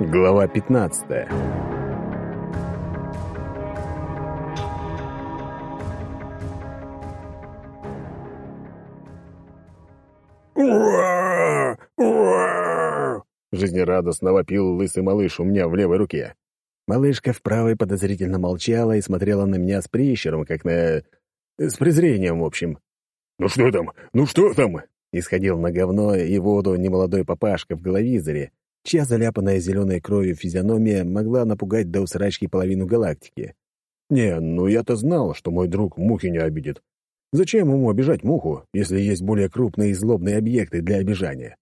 Глава 15 «Ура! Ура!» Жизнерадостно вопил лысый малыш у меня в левой руке. Малышка в правой подозрительно молчала и смотрела на меня с прищером, как на... с презрением, в общем. «Ну что там? Ну что там?» Исходил на говно и воду немолодой папашка в головизоре, чья заляпанная зеленой кровью физиономия могла напугать до усрачки половину галактики. Не, ну я-то знал, что мой друг мухи не обидит. Зачем ему обижать муху, если есть более крупные и злобные объекты для обижания?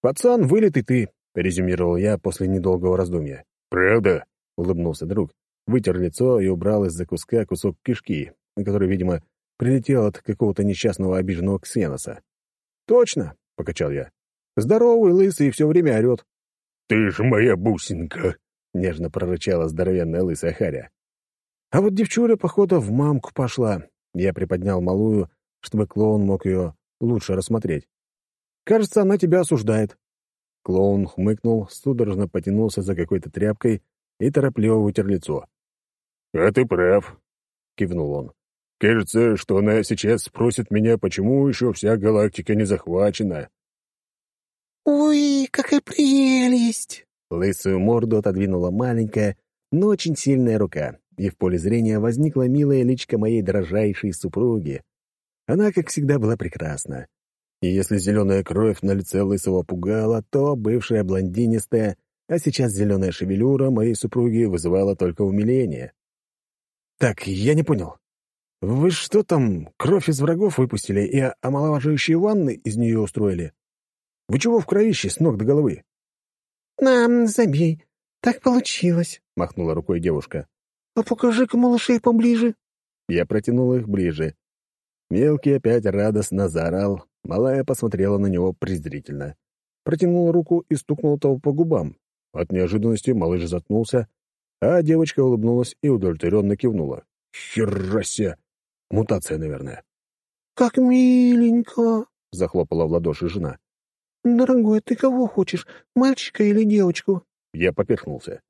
«Пацан, вылет и ты», — резюмировал я после недолгого раздумья. «Правда?» — улыбнулся друг, вытер лицо и убрал из-за куска кусок кишки, который, видимо, прилетел от какого-то несчастного обиженного ксеноса. «Точно!» — покачал я. «Здоровый, лысый и все время орет». «Ты ж моя бусинка!» — нежно прорычала здоровенная лысая Харя. А вот девчуля, походу, в мамку пошла. Я приподнял малую, чтобы клоун мог ее лучше рассмотреть. «Кажется, она тебя осуждает». Клоун хмыкнул, судорожно потянулся за какой-то тряпкой и торопливо вытер лицо. «А ты прав», — кивнул он. Кажется, что она сейчас спросит меня, почему еще вся галактика не захвачена. «Ой, какая прелесть!» Лысую морду отодвинула маленькая, но очень сильная рука, и в поле зрения возникла милая личка моей дрожайшей супруги. Она, как всегда, была прекрасна. И если зеленая кровь на лице лысого пугала, то бывшая блондинистая, а сейчас зеленая шевелюра моей супруги вызывала только умиление. «Так, я не понял. «Вы что там, кровь из врагов выпустили и омолаживающие ванны из нее устроили? Вы чего в кровище с ног до головы?» «Нам, забей, так получилось», — махнула рукой девушка. «А покажи-ка малышей поближе». Я протянул их ближе. Мелкий опять радостно заорал, малая посмотрела на него презрительно. Протянула руку и стукнула того по губам. От неожиданности малыш заткнулся, а девочка улыбнулась и удовлетворенно кивнула. «Херася! Мутация, наверное. «Как миленько!» — захлопала в ладоши жена. «Дорогой, ты кого хочешь, мальчика или девочку?» Я поперхнулся.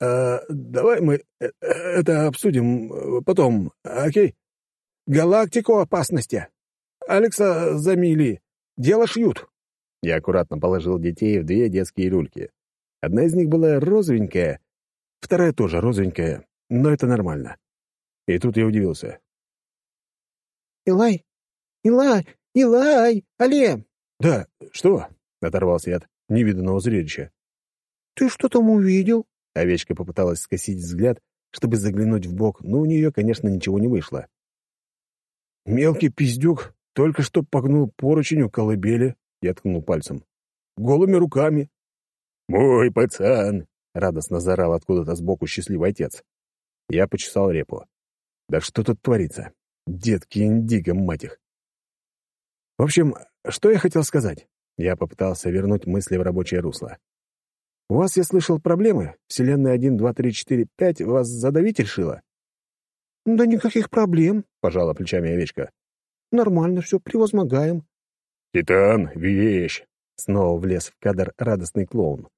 «А, давай мы э, это обсудим э, потом, окей? Галактику опасности. Алекса замили. Дело шьют». Я аккуратно положил детей в две детские люльки. Одна из них была розовенькая, вторая тоже розовенькая, но это нормально. И тут я удивился. «Илай! Илай! Илай! Але!» «Да, что?» — оторвался я от невиданного зрелища. «Ты что там увидел?» Овечка попыталась скосить взгляд, чтобы заглянуть в бок, но у нее, конечно, ничего не вышло. «Мелкий пиздюк только что погнул поручень у колыбели», — я ткнул пальцем. «Голыми руками». «Мой пацан!» — радостно заорал откуда-то сбоку счастливый отец. Я почесал репу. «Да что тут творится? Детки индиго, мать их. В общем, что я хотел сказать? Я попытался вернуть мысли в рабочее русло. У вас, я слышал, проблемы? Вселенная 1, 2, 3, 4, 5 вас задавить решила? Да никаких проблем, — пожала плечами овечка. Нормально все, превозмогаем. Титан, вещь! Снова влез в кадр радостный клоун.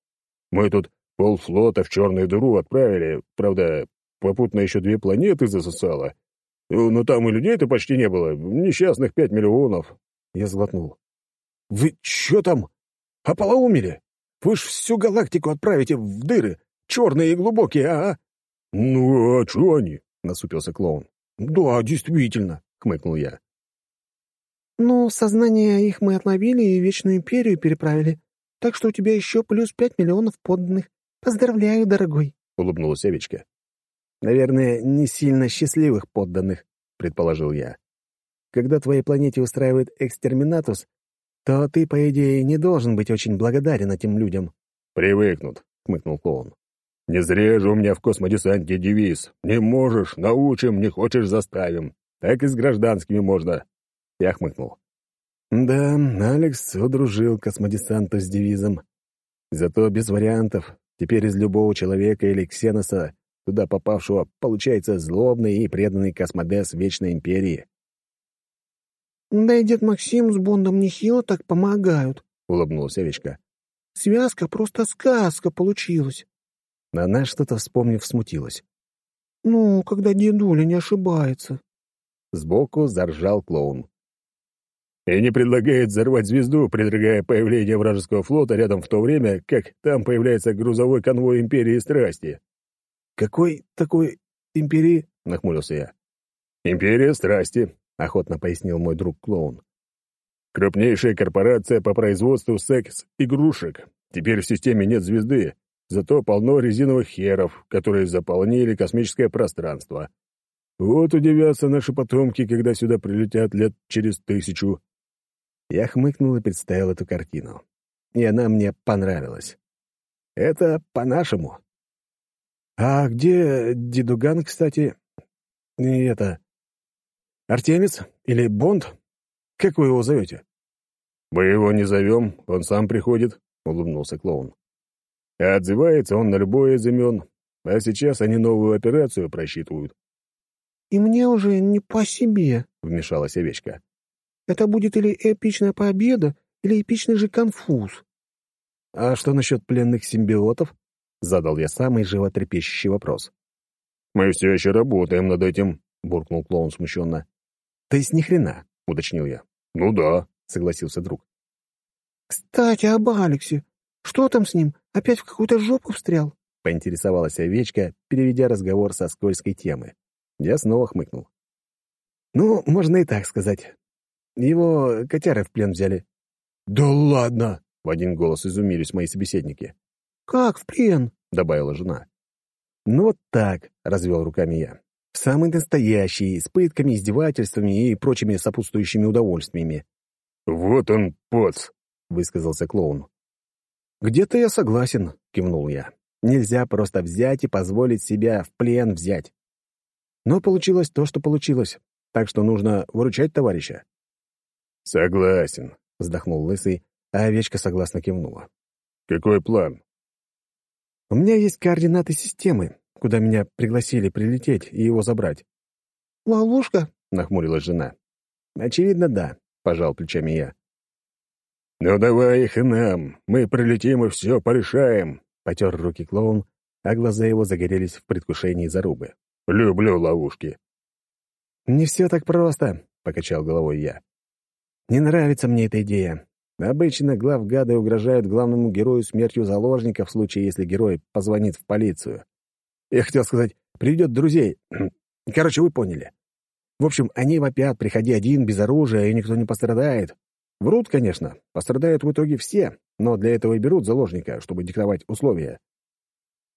Мы тут полфлота в черную дыру отправили, правда, попутно еще две планеты засосало. Ну, но там и людей-то почти не было. Несчастных пять миллионов. Я сглотнул. Вы что там? Ополоумели? Вы ж всю галактику отправите в дыры, черные и глубокие, а? Ну, а что они? Насупился клоун. Да, действительно, хмыкнул я. Ну, сознание их мы отловили и Вечную Империю переправили. Так что у тебя еще плюс пять миллионов подданных. Поздравляю, дорогой, — улыбнулась овечка. Наверное, не сильно счастливых подданных, предположил я. Когда твоей планете устраивает экстерминатус, то ты, по идее, не должен быть очень благодарен этим людям. Привыкнут, хмыкнул клоун. Не зря же у меня в космодесанте девиз. Не можешь — научим, не хочешь — заставим. Так и с гражданскими можно. Я хмыкнул. Да, Алекс удружил космодесанту с девизом. Зато без вариантов. Теперь из любого человека или ксеноса туда попавшего получается злобный и преданный космодес Вечной Империи. «Да и дед Максим с Бондом нехило так помогают», — улыбнулась овечка. Связка просто сказка получилась». Она что-то вспомнив смутилась. «Ну, когда дедуля не ошибается». Сбоку заржал клоун. И не предлагает взорвать звезду, предрогая появление вражеского флота рядом в то время, как там появляется грузовой конвой Империи Страсти. «Какой такой империи?» — нахмурился я. «Империя Страсти», — охотно пояснил мой друг-клоун. «Крупнейшая корпорация по производству секс-игрушек. Теперь в системе нет звезды, зато полно резиновых херов, которые заполнили космическое пространство. Вот удивятся наши потомки, когда сюда прилетят лет через тысячу. Я хмыкнул и представил эту картину. И она мне понравилась. Это по-нашему. А где Дедуган, кстати? И это... Артемис? Или Бонд? Как вы его зовете? «Мы его не зовем, он сам приходит», — улыбнулся клоун. А отзывается он на любое из имен, а сейчас они новую операцию просчитывают. «И мне уже не по себе», — вмешалась овечка. Это будет или эпичная победа, или эпичный же конфуз. «А что насчет пленных симбиотов?» — задал я самый животрепещущий вопрос. «Мы все еще работаем над этим», — буркнул клоун смущенно. «То есть ни хрена», — уточнил я. «Ну да», — согласился друг. «Кстати, об Алексе. Что там с ним? Опять в какую-то жопу встрял?» — поинтересовалась овечка, переведя разговор со скользкой темы. Я снова хмыкнул. «Ну, можно и так сказать. Его котяры в плен взяли». «Да ладно!» — в один голос изумились мои собеседники. «Как в плен?» — добавила жена. «Ну вот так», — развел руками я. «Самый настоящий, с пытками, издевательствами и прочими сопутствующими удовольствиями». «Вот он, поц!» — высказался клоун. «Где-то я согласен», — кивнул я. «Нельзя просто взять и позволить себя в плен взять. Но получилось то, что получилось, так что нужно выручать товарища». «Согласен», — вздохнул Лысый, а овечка согласно кивнула. «Какой план?» «У меня есть координаты системы, куда меня пригласили прилететь и его забрать». «Ловушка?» — нахмурилась жена. «Очевидно, да», — пожал плечами я. «Ну давай их и нам, мы прилетим и все порешаем», — потер руки клоун, а глаза его загорелись в предвкушении зарубы. «Люблю ловушки». «Не все так просто», — покачал головой я. Не нравится мне эта идея. Обычно главгады угрожают главному герою смертью заложника в случае, если герой позвонит в полицию. Я хотел сказать, приведет друзей. Короче, вы поняли. В общем, они вопят, приходи один, без оружия, и никто не пострадает. Врут, конечно, пострадают в итоге все, но для этого и берут заложника, чтобы диктовать условия.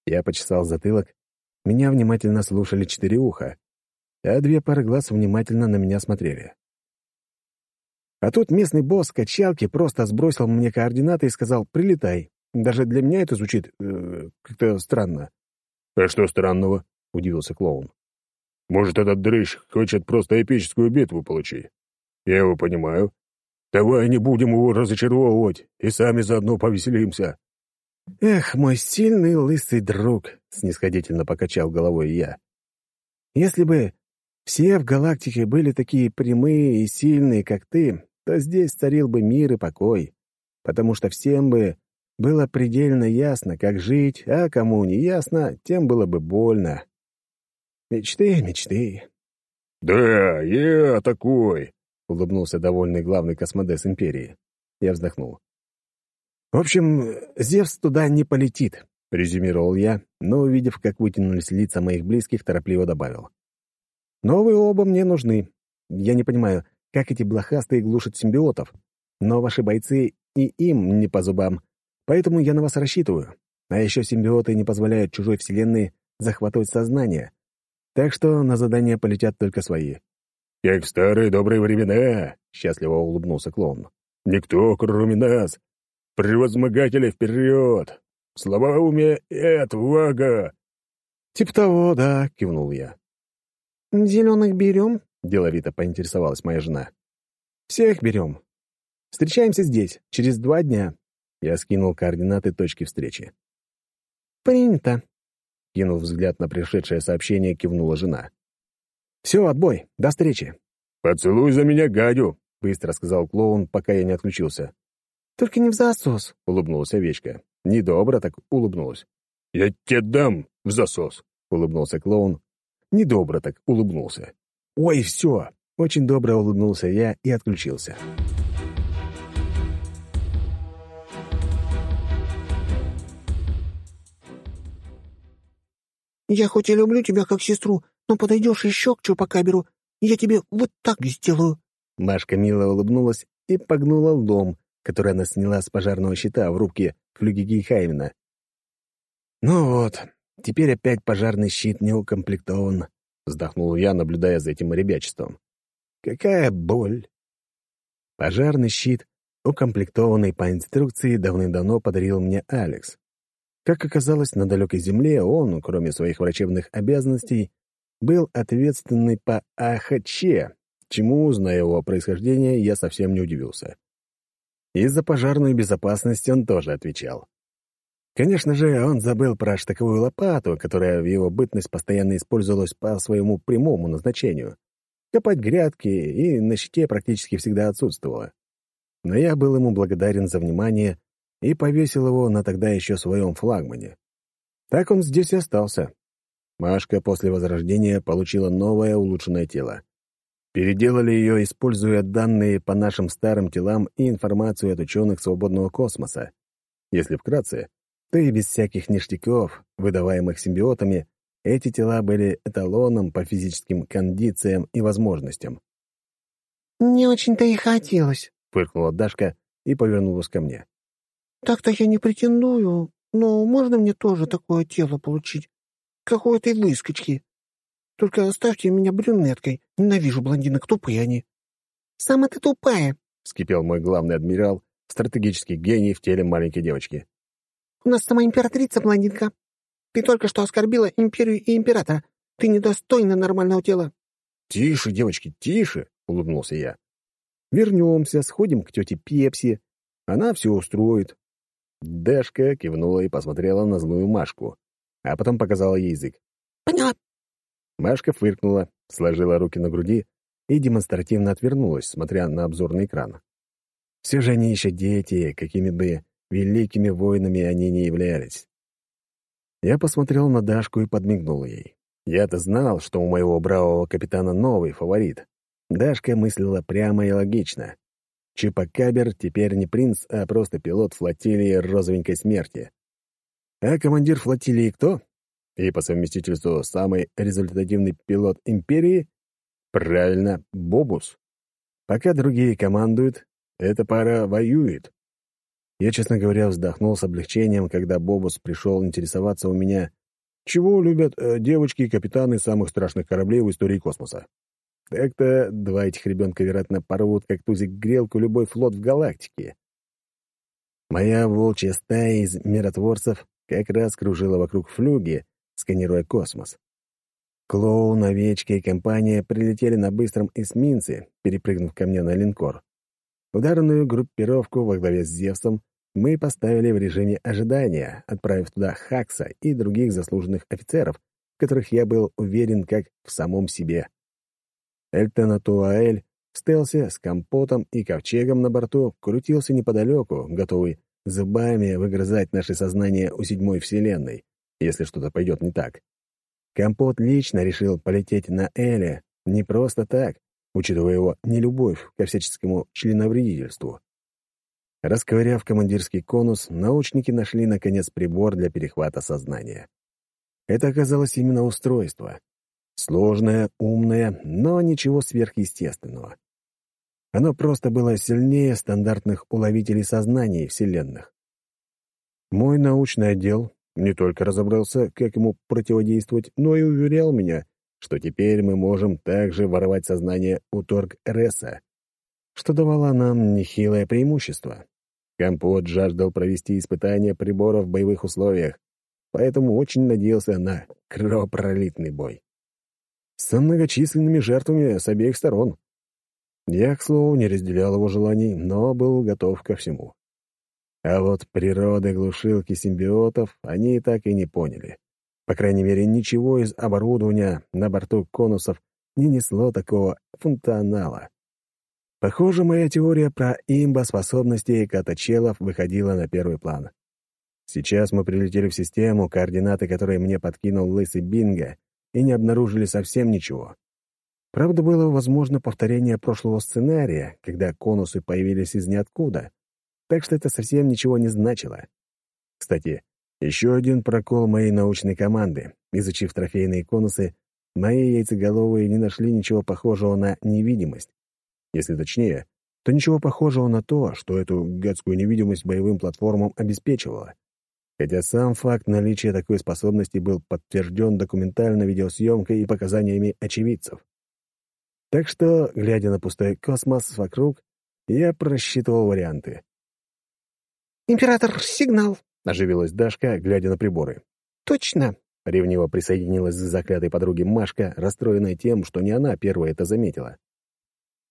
Я почесал затылок. Меня внимательно слушали четыре уха, а две пары глаз внимательно на меня смотрели. А тут местный босс качалки просто сбросил мне координаты и сказал «прилетай». Даже для меня это звучит э, как-то странно. «А что странного?» — удивился клоун. «Может, этот дрыщ хочет просто эпическую битву получить? Я его понимаю. Давай не будем его разочаровывать и сами заодно повеселимся». «Эх, мой сильный лысый друг!» — снисходительно покачал головой я. «Если бы все в галактике были такие прямые и сильные, как ты, то здесь царил бы мир и покой, потому что всем бы было предельно ясно, как жить, а кому не ясно, тем было бы больно. Мечты, мечты. «Да, я такой», — улыбнулся довольный главный космодес Империи. Я вздохнул. «В общем, Зевс туда не полетит», — резюмировал я, но, увидев, как вытянулись лица моих близких, торопливо добавил. «Но вы оба мне нужны. Я не понимаю, как эти блохастые глушат симбиотов. Но ваши бойцы и им не по зубам, поэтому я на вас рассчитываю. А еще симбиоты не позволяют чужой вселенной захватывать сознание. Так что на задание полетят только свои. «Как в старые добрые времена!» — счастливо улыбнулся клоун. «Никто, кроме нас! Превозмогатели вперед! Слабоумие и отвага!» «Типа того, да», — кивнул я. «Зеленых берем?» — деловито поинтересовалась моя жена. «Всех берем. Встречаемся здесь, через два дня». Я скинул координаты точки встречи. «Принято», — кинув взгляд на пришедшее сообщение, кивнула жена. «Все, отбой. До встречи». «Поцелуй за меня, гадю», — быстро сказал клоун, пока я не отключился. Только не в засос», — улыбнулась овечка. Недобро так улыбнулась. «Я тебе дам в засос», — улыбнулся клоун. Недобро так улыбнулся. «Ой, все!» Очень добро улыбнулся я и отключился. «Я хоть и люблю тебя как сестру, но подойдешь еще к Чупакаберу, я тебе вот так сделаю». Машка мило улыбнулась и погнула лом, который она сняла с пожарного щита в рубке флюги Хаймена. «Ну вот, теперь опять пожарный щит не укомплектован», — вздохнул я, наблюдая за этим ребячеством. «Какая боль!» Пожарный щит, укомплектованный по инструкции, давным-давно подарил мне Алекс. Как оказалось, на далекой земле он, кроме своих врачебных обязанностей, был ответственный по АХЧ, чему, зная его происхождение, я совсем не удивился. И за пожарную безопасность он тоже отвечал. Конечно же, он забыл про штыковую лопату, которая в его бытность постоянно использовалась по своему прямому назначению. Копать грядки и на щите практически всегда отсутствовала. Но я был ему благодарен за внимание и повесил его на тогда еще своем флагмане. Так он здесь и остался. Машка после возрождения получила новое улучшенное тело. Переделали ее, используя данные по нашим старым телам и информацию от ученых свободного космоса. Если вкратце, то и без всяких ништяков, выдаваемых симбиотами, эти тела были эталоном по физическим кондициям и возможностям. «Не очень-то и хотелось», — фыркнула Дашка и повернулась ко мне. «Так-то я не претендую, но можно мне тоже такое тело получить? Какой этой выскочки? Только оставьте меня брюнеткой. Ненавижу блондинок, тупые они». «Сама ты тупая», — вскипел мой главный адмирал, стратегический гений в теле маленькой девочки. «У нас сама императрица блондинка. Ты только что оскорбила империю и императора. Ты недостойна нормального тела». «Тише, девочки, тише!» — улыбнулся я. «Вернемся, сходим к тете Пепси. Она все устроит». Дэшка кивнула и посмотрела на злую Машку, а потом показала ей язык. «Поняла». Машка фыркнула, сложила руки на груди и демонстративно отвернулась, смотря на обзорный экран. Все же они еще дети, какими бы великими воинами они не являлись. Я посмотрел на Дашку и подмигнул ей. Я-то знал, что у моего бравого капитана новый фаворит. Дашка мыслила прямо и логично. Чипакабер теперь не принц, а просто пилот флотилии розовенькой смерти. А командир флотилии кто? И по совместительству самый результативный пилот империи? Правильно, Бобус. Пока другие командуют, эта пара воюет. Я, честно говоря, вздохнул с облегчением, когда Бобус пришел интересоваться у меня, чего любят э, девочки и капитаны самых страшных кораблей в истории космоса. Так-то два этих ребенка, вероятно, порвут, как тузик грелку, любой флот в галактике. Моя волчья стая из миротворцев как раз кружила вокруг флюги, сканируя космос. Клоун, овечки и компания прилетели на быстром эсминце, перепрыгнув ко мне на линкор. Ударную группировку во главе с Зевсом мы поставили в режиме ожидания, отправив туда Хакса и других заслуженных офицеров, которых я был уверен как в самом себе. Эльтонатуаэль в стелсе с компотом и ковчегом на борту крутился неподалеку, готовый зубами выгрызать наше сознание у седьмой вселенной, если что-то пойдет не так. Компот лично решил полететь на Эле не просто так, учитывая его нелюбовь ко всяческому членовредительству. Расковыряв командирский конус, научники нашли, наконец, прибор для перехвата сознания. Это оказалось именно устройство. Сложное, умное, но ничего сверхъестественного. Оно просто было сильнее стандартных уловителей сознаний вселенных. Мой научный отдел не только разобрался, как ему противодействовать, но и уверял меня, что теперь мы можем также воровать сознание у Торг-Реса, что давало нам нехилое преимущество. Компот жаждал провести испытания прибора в боевых условиях, поэтому очень надеялся на кровопролитный бой. С многочисленными жертвами с обеих сторон. Я, к слову, не разделял его желаний, но был готов ко всему. А вот природы глушилки симбиотов они так и не поняли. По крайней мере, ничего из оборудования на борту конусов не несло такого функционала. Похоже, моя теория про имба-способности катачелов выходила на первый план. Сейчас мы прилетели в систему, координаты которой мне подкинул лысый Бинго, и не обнаружили совсем ничего. Правда, было возможно повторение прошлого сценария, когда конусы появились из ниоткуда, так что это совсем ничего не значило. Кстати, еще один прокол моей научной команды. Изучив трофейные конусы, мои яйцеголовые не нашли ничего похожего на невидимость. Если точнее, то ничего похожего на то, что эту гадскую невидимость боевым платформам обеспечивало. Хотя сам факт наличия такой способности был подтвержден документально видеосъемкой и показаниями очевидцев. Так что, глядя на пустой космос вокруг, я просчитывал варианты. «Император, сигнал!» — оживилась Дашка, глядя на приборы. «Точно!» — ревниво присоединилась к заклятой подруге Машка, расстроенная тем, что не она первая это заметила.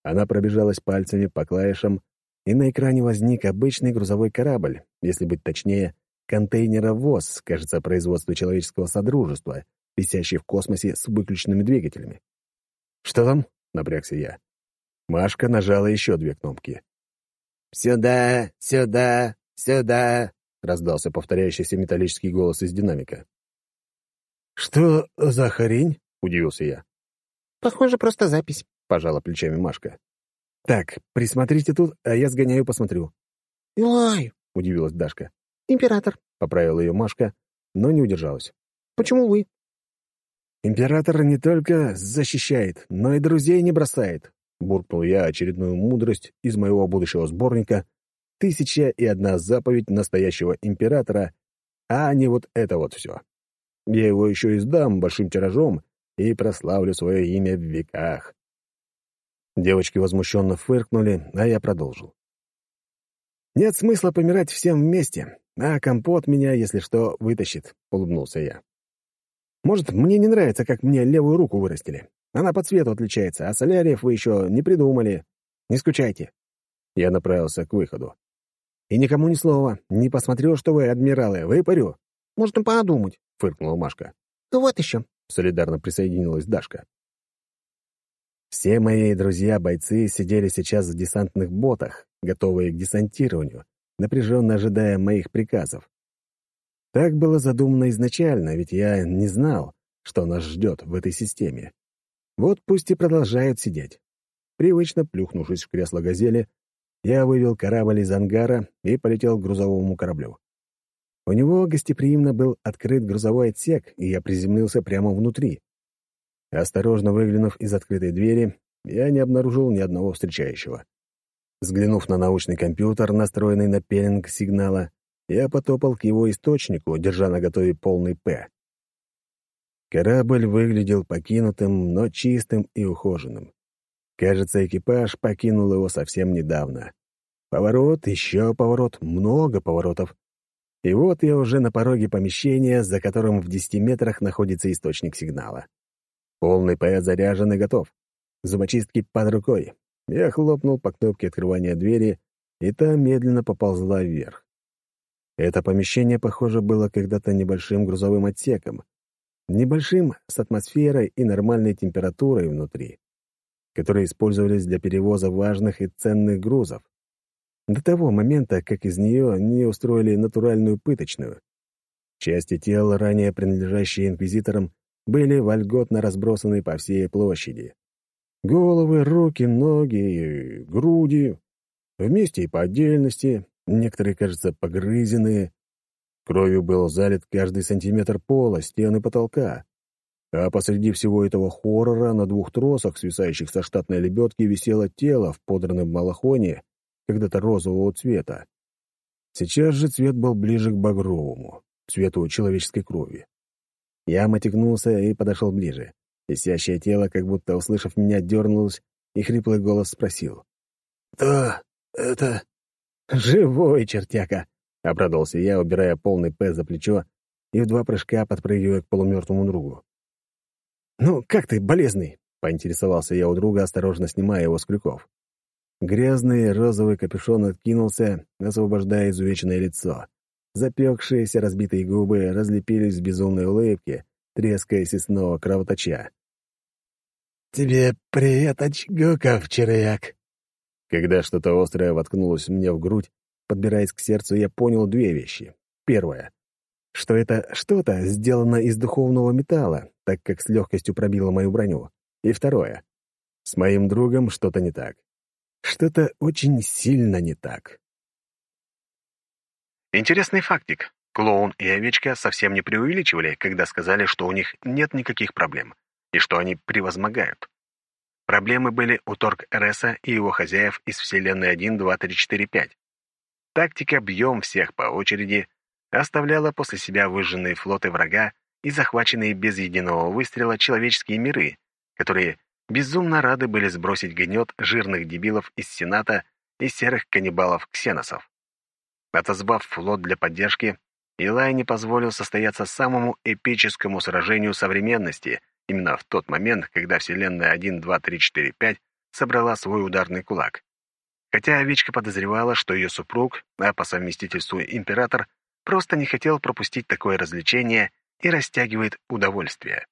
Она пробежалась пальцами по клавишам, и на экране возник обычный грузовой корабль, если быть точнее, контейнеровоз, кажется, производства человеческого содружества, висящий в космосе с выключенными двигателями. «Что там?» — напрягся я. Машка нажала еще две кнопки. «Сюда, сюда, сюда!» — раздался повторяющийся металлический голос из динамика. «Что за хрень?» — удивился я. «Похоже, просто запись», — пожала плечами Машка. «Так, присмотрите тут, а я сгоняю посмотрю». «Илай!» — удивилась Дашка. «Император», — поправила ее Машка, но не удержалась. «Почему вы?» «Император не только защищает, но и друзей не бросает», — буркнул я очередную мудрость из моего будущего сборника «Тысяча и одна заповедь настоящего императора», а не вот это вот все. Я его еще издам большим тиражом и прославлю свое имя в веках. Девочки возмущенно фыркнули, а я продолжил. «Нет смысла помирать всем вместе, а компот меня, если что, вытащит», — улыбнулся я. Может, мне не нравится, как мне левую руку вырастили. Она по цвету отличается, а соляриев вы еще не придумали. Не скучайте». Я направился к выходу. «И никому ни слова. Не посмотрю, что вы, адмиралы, выпарю». «Можно подумать», — фыркнула Машка. «Ну вот еще», — солидарно присоединилась Дашка. Все мои друзья-бойцы сидели сейчас в десантных ботах, готовые к десантированию, напряженно ожидая моих приказов. Так было задумано изначально, ведь я не знал, что нас ждет в этой системе. Вот пусть и продолжают сидеть. Привычно плюхнувшись в кресло «Газели», я вывел корабль из ангара и полетел к грузовому кораблю. У него гостеприимно был открыт грузовой отсек, и я приземлился прямо внутри. Осторожно выглянув из открытой двери, я не обнаружил ни одного встречающего. Взглянув на научный компьютер, настроенный на пеленг сигнала, я потопал к его источнику, держа на готове полный «П». Корабль выглядел покинутым, но чистым и ухоженным. Кажется, экипаж покинул его совсем недавно. Поворот, еще поворот, много поворотов. И вот я уже на пороге помещения, за которым в десяти метрах находится источник сигнала. Полный ПЭ заряжен и готов. Зубочистки под рукой. Я хлопнул по кнопке открывания двери, и та медленно поползла вверх. Это помещение, похоже, было когда-то небольшим грузовым отсеком. Небольшим, с атмосферой и нормальной температурой внутри, которые использовались для перевоза важных и ценных грузов. До того момента, как из нее не устроили натуральную пыточную. Части тела, ранее принадлежащие инквизиторам, были вольготно разбросаны по всей площади. Головы, руки, ноги, груди, вместе и по отдельности, Некоторые, кажется, погрызенные. Кровью был залит каждый сантиметр пола, стены потолка. А посреди всего этого хоррора на двух тросах, свисающих со штатной лебедки, висело тело в подранном малахоне, когда-то розового цвета. Сейчас же цвет был ближе к багровому, цвету человеческой крови. Я мотягнулся и подошел ближе. Висящее тело, как будто, услышав меня, дернулось, и хриплый голос спросил. «Да, это «Живой чертяка!» — обрадовался я, убирая полный П за плечо и в два прыжка подпрыгивая к полумертвому другу. «Ну, как ты, болезный?» — поинтересовался я у друга, осторожно снимая его с крюков. Грязный розовый капюшон откинулся, освобождая изувеченное лицо. Запекшиеся разбитые губы разлепились в безумной улыбке, трескаясь и снова кровоточа. «Тебе привет от червяк!» Когда что-то острое воткнулось мне в грудь, подбираясь к сердцу, я понял две вещи. Первое — что это что-то сделано из духовного металла, так как с легкостью пробило мою броню. И второе — с моим другом что-то не так. Что-то очень сильно не так. Интересный фактик. Клоун и овечка совсем не преувеличивали, когда сказали, что у них нет никаких проблем, и что они превозмогают. Проблемы были у Торг Эреса и его хозяев из Вселенной 1, 2, 3, 4, 5. Тактика «бьем всех по очереди» оставляла после себя выжженные флоты врага и захваченные без единого выстрела человеческие миры, которые безумно рады были сбросить гнет жирных дебилов из Сената и серых каннибалов-ксеносов. Отозвав флот для поддержки, Илай не позволил состояться самому эпическому сражению современности именно в тот момент, когда Вселенная 1, 2, 3, 4, 5 собрала свой ударный кулак. Хотя овечка подозревала, что ее супруг, а по совместительству император, просто не хотел пропустить такое развлечение и растягивает удовольствие.